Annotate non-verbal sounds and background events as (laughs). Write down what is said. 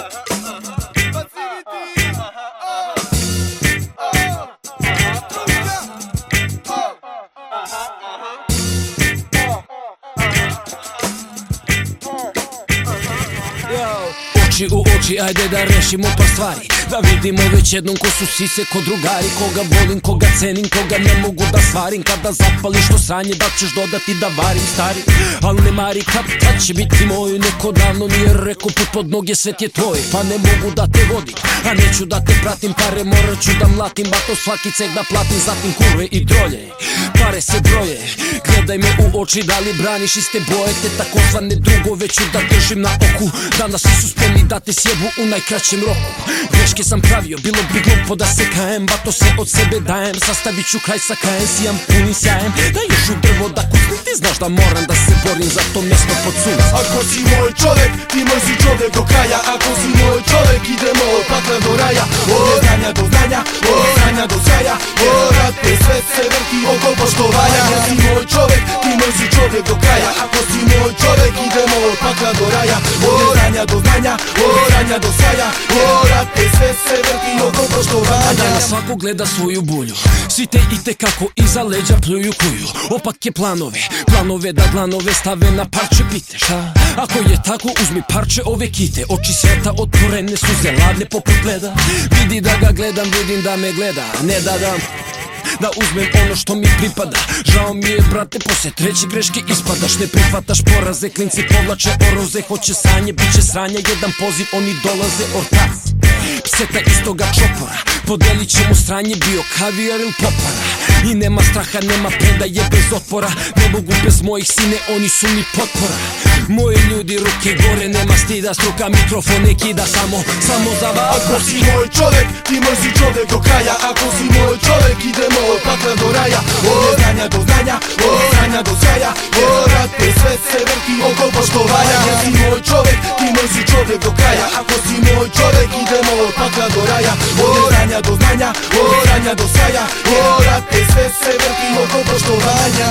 Uh-huh. (laughs) Oči u oči, ajde da rešimo par stvari. Da vidimo već jednom ko su sise ko drugari Koga volim, koga cenim, koga ne mogu da stvarim Kada zapališ to sranje da ćeš dodati da varim stari. Al ne mari kad, kad će biti moj? Neko davno nije rekao put pod noge svet je tvoj. Pa ne mogu da te vodim, a neću da te pratim Pare morat ću da mlatim, bato svaki cek da platim Zatim kurve i drolje, pare se broje Gledaj me u oči, da li braniš iste boje Te takozvane drugove ću da držim na oku. Danas su spremni da te sjebu u najkraćem roku. Greške sam pravio, bilo bi glupo da se kajem Bato se od sebe dajem, sastavit ću kraj sa kajem Sijam punim sjajem, Можда морам да се борим за то место под сунец Ако си мој човек, ти мрзи човек до краја. Ако си мој човек, идемо од патна до раја. Од знања до знања, од знања до сраја Ја рад пе свет се врти околу поштовања знања до знања, орања до сјаја орат е се се врти околу прошторања. На свако гледа своју буљу, сите и те како иза леѓа плюју кују. Опак е планове, планове да гланове ставе на парче пите Шта? Ако е тако, узми парче ове ките, очи сета отворене, су ладне попут леда. Види да га гледам, видим да ме гледа, не да дам. Da uzmem ono što mi pripada. Žao mi je brate, poslije treće greške ispadaš. Ne prihvataš poraze, klinci povlače oroze. Hoće sanje, bit će sranje, jedan poziv Oni dolaze. Ortac Pseta istoga čopora. Podelit ćemo sranje, bio kavijar ili popara I nema straha, nema predaje bez otpora. Ne mogu bez mojih sine, oni su mi potpora Moji ljudi ruke gore, nema stida Struka mikrofon ne kida samo, samo za vas. Ako si moj čovjek, ti si čovjek do kraja. Ako si moj čovjek, idemo od pakla do raja. Od znanja do znanja, od znanja do sjaja. Jer te sve se vrti oko poštovanja. Ako si moj čovjek, ti si čovjek do kraja. Ako si moj čovjek, idemo od pakla do raja. Od znanja do znanja, od znanja do sjaja. Jer te sve se vrti oko poštovanja